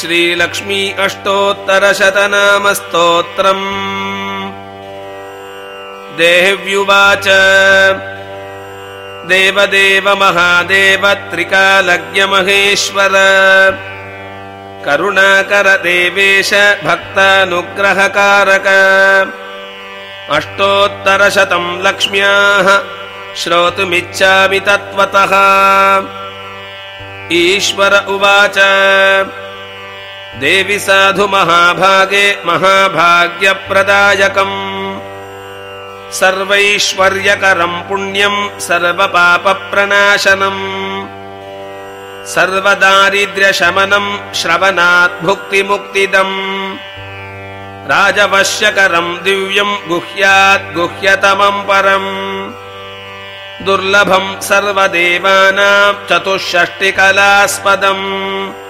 श्रीलक्ष्मी अष्टोत्तरशतनामस्तोत्रम्। देव्युवाच। त्रिकालज्ञमहेश्वर। करुणाकर देवेश भक्तानुग्रहकारक। अष्टोत्तरशतम् लक्ष्म्याः श्रोतुमिच्छामि तत्त्वतः। ईश्वर उवाच देवि साधु महाभागे महाभाग्यप्रदायकम्। सर्वैश्वर्यकरम् पुण्यम् सर्वपापप्रणाशनम् सर्वदारिद्र्यशमनम् श्रवणाद्भुक्तिमुक्तिदम्। राजवश्यकरम् दिव्यम् गुह्यात् गुह्यतमम् परम्। दुर्लभम् सर्वदेवानाम् चतुष्षष्टिकलास्पदम्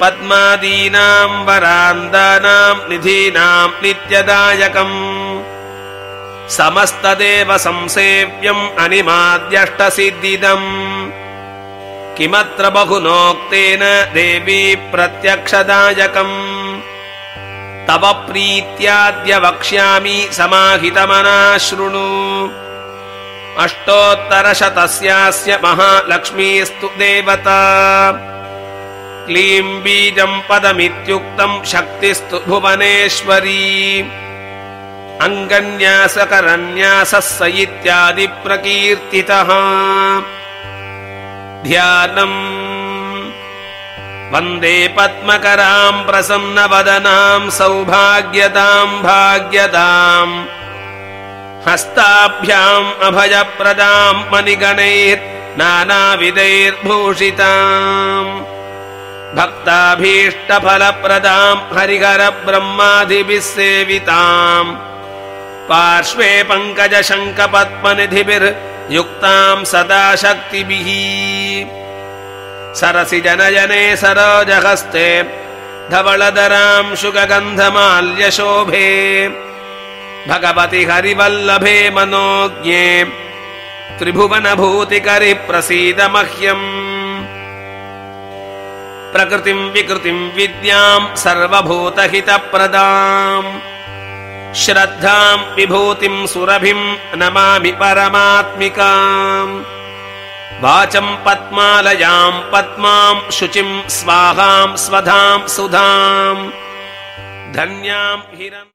पद्मादीनाम् वरान्दानाम् निधीनाम् नित्यदायकम्। समस्तदेव संसेव्यम् अनिमाद्यष्टसिद्धिदम्। किमत्र बहुनोक्तेन देवी प्रत्यक्षदायकम्। तव प्रीत्याद्य वक्ष्यामि समाहितमना शृणु। अष्टोत्तरशतस्यास्य महालक्ष्मीस्तु देवता क्लीम् बीजम् पदमित्युक्तम् शक्तिस्तु भुवनेश्वरी। अङ्गन्यासकरन्यासः स इत्यादि प्रकीर्तितः ध्यानम्। वन्दे पद्मकराम् प्रसन्नवदनाम् सौभाग्यताम् भाग्यताम्। हस्ताभ्याम् अभयप्रदाम् मणिगणैर्नानाविदैर्भूषिताम् भक्ताभीष्टफलप्रदाम् हरिहरब्रह्मादिभिः सेविताम्। पार्श्वे पङ्कजशङ्खपद्मनिधिभिर्युक्ताम् सदा शक्तिभिः सरसि जनजने सरोजहस्ते धवलधराम् शुगगन्धमाल्यशोभे। भगवति हरिवल्लभे मनोज्ञे त्रिभुवनभूतिकरि प्रसीद मह्यम् प्रकृतिम् विकृतिम् विद्याम् सर्वभूतहितप्रदाम्। श्रद्धाम् विभूतिम् सुरभिम् नमामि परमात्मिकाम्। वाचम् पद्मालयाम् पद्माम् शुचिम् स्वाहाम् स्वधाम् सुधाम्। धन्याम् हिरम्